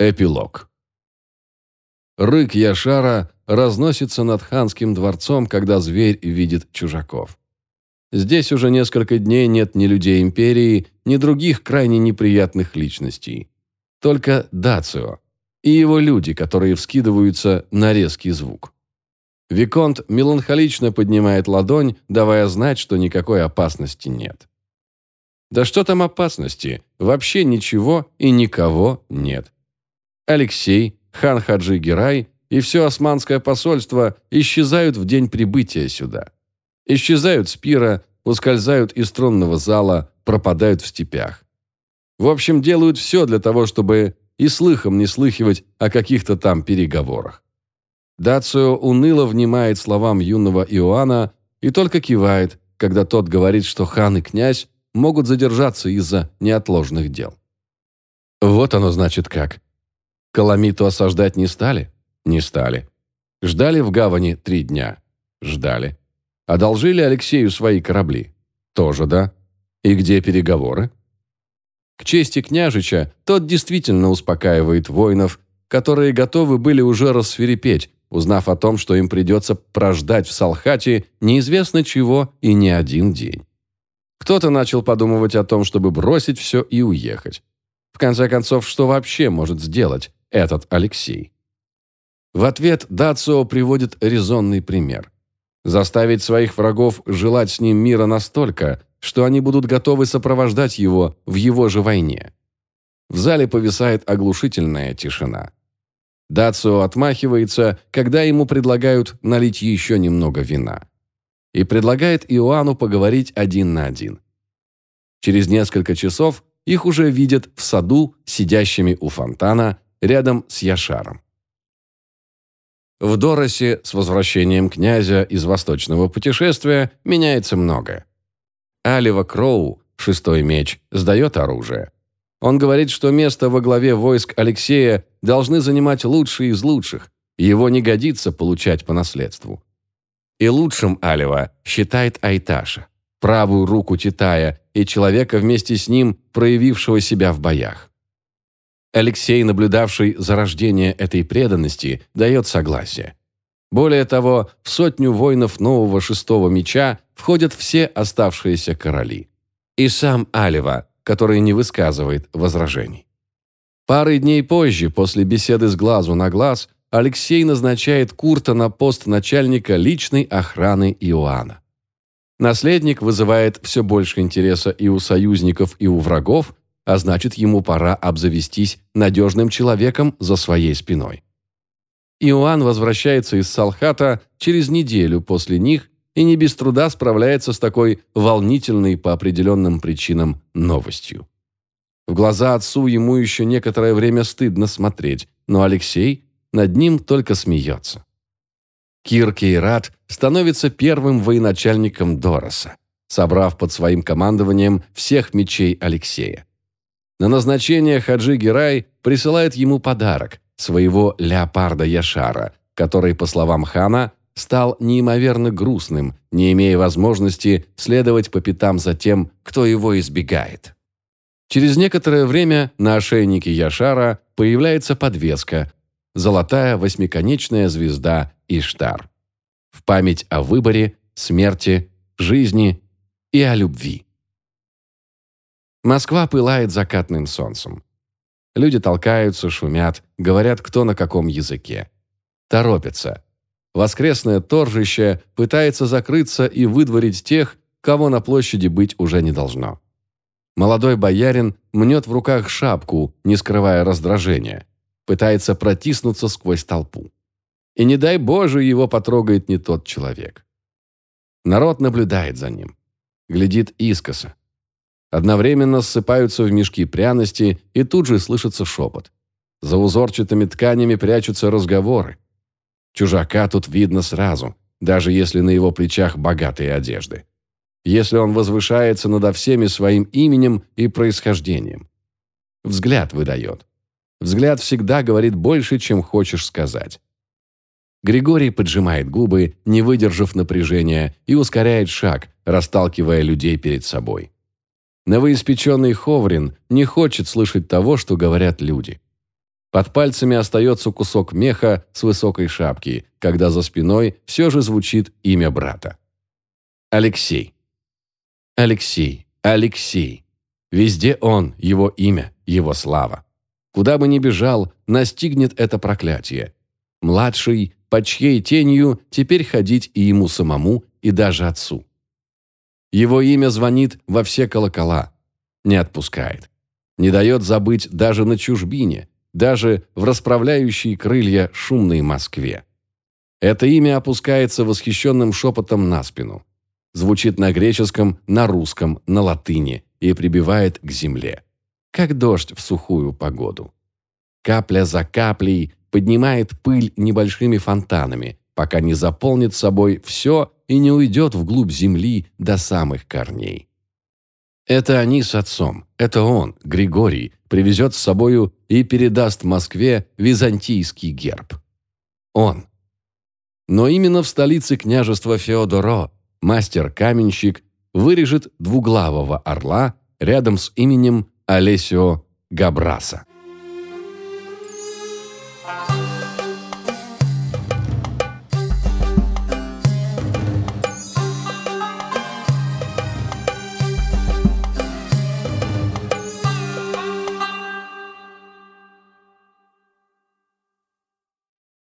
Эпилог. Рык Яшара разносится над ханским дворцом, когда зверь видит чужаков. Здесь уже несколько дней нет ни людей империи, ни других крайне неприятных личностей. Только Дацио и его люди, которые вскидываются на резкий звук. Виконт меланхолично поднимает ладонь, давая знать, что никакой опасности нет. Да что там опасности? Вообще ничего и никого нет. Алексей, хан Хаджи Герай и все османское посольство исчезают в день прибытия сюда. Исчезают с пира, ускользают из тронного зала, пропадают в степях. В общем, делают все для того, чтобы и слыхом не слыхивать о каких-то там переговорах. Дацио уныло внимает словам юного Иоанна и только кивает, когда тот говорит, что хан и князь могут задержаться из-за неотложных дел. Вот оно значит как. Каламиту осаждать не стали? Не стали. Ждали в гавани три дня? Ждали. Одолжили Алексею свои корабли? Тоже да. И где переговоры? К чести княжича, тот действительно успокаивает воинов, которые готовы были уже рассверепеть, узнав о том, что им придется прождать в Салхате неизвестно чего и не один день. Кто-то начал подумывать о том, чтобы бросить все и уехать. В конце концов, что вообще может сделать этот Алексей? В ответ Дацио приводит резонный пример. Заставить своих врагов желать с ним мира настолько, что они будут готовы сопровождать его в его же войне. В зале повисает оглушительная тишина. Дацио отмахивается, когда ему предлагают налить еще немного вина. И предлагает Иоанну поговорить один на один. Через несколько часов их уже видят в саду, сидящими у фонтана, рядом с Яшаром. В Доросе с возвращением князя из восточного путешествия меняется многое. Алива Кроу, шестой меч, сдает оружие. Он говорит, что место во главе войск Алексея должны занимать лучшие из лучших, его не годится получать по наследству. И лучшим Алива считает Айташа, правую руку Титая и человека вместе с ним, проявившего себя в боях. Алексей, наблюдавший за рождением этой преданности, дает согласие. Более того, в сотню воинов нового шестого меча входят все оставшиеся короли. И сам Алива, который не высказывает возражений. Пары дней позже, после беседы с глазу на глаз, Алексей назначает Курта на пост начальника личной охраны Иоанна. Наследник вызывает все больше интереса и у союзников, и у врагов, а значит, ему пора обзавестись надежным человеком за своей спиной. Иоанн возвращается из Салхата через неделю после них и не без труда справляется с такой волнительной по определенным причинам новостью. В глаза отцу ему еще некоторое время стыдно смотреть, но Алексей над ним только смеется. Кир Кейрат становится первым военачальником Дороса, собрав под своим командованием всех мечей Алексея. На назначение Хаджи Герай присылает ему подарок – своего леопарда Яшара, который, по словам хана, стал неимоверно грустным, не имея возможности следовать по пятам за тем, кто его избегает. Через некоторое время на ошейнике Яшара появляется подвеска – золотая восьмиконечная звезда Иштар. В память о выборе, смерти, жизни и о любви. Москва пылает закатным солнцем. Люди толкаются, шумят, говорят кто на каком языке. Торопятся. Воскресное торжище пытается закрыться и выдворить тех, кого на площади быть уже не должно. Молодой боярин мнет в руках шапку, не скрывая раздражения. Пытается протиснуться сквозь толпу. И не дай Боже, его потрогает не тот человек. Народ наблюдает за ним. Глядит искоса. Одновременно ссыпаются в мешки пряности, и тут же слышится шепот. За узорчатыми тканями прячутся разговоры. Чужака тут видно сразу, даже если на его плечах богатые одежды если он возвышается надо всеми своим именем и происхождением. Взгляд выдает. Взгляд всегда говорит больше, чем хочешь сказать. Григорий поджимает губы, не выдержав напряжения, и ускоряет шаг, расталкивая людей перед собой. Новоиспеченный Ховрин не хочет слышать того, что говорят люди. Под пальцами остается кусок меха с высокой шапки, когда за спиной все же звучит имя брата. Алексей. Алексей, Алексей. Везде он, его имя, его слава. Куда бы ни бежал, настигнет это проклятие. Младший, под чьей тенью теперь ходить и ему самому, и даже отцу. Его имя звонит во все колокола, не отпускает. Не дает забыть даже на чужбине, даже в расправляющей крылья шумной Москве. Это имя опускается восхищенным шепотом на спину. Звучит на греческом, на русском, на латыни и прибивает к земле. Как дождь в сухую погоду. Капля за каплей поднимает пыль небольшими фонтанами, пока не заполнит собой все и не уйдет вглубь земли до самых корней. Это они с отцом, это он, Григорий, привезет с собою и передаст Москве византийский герб. Он. Но именно в столице княжества Феодоро мастер-каменщик вырежет двуглавого орла рядом с именем Олесио Габраса.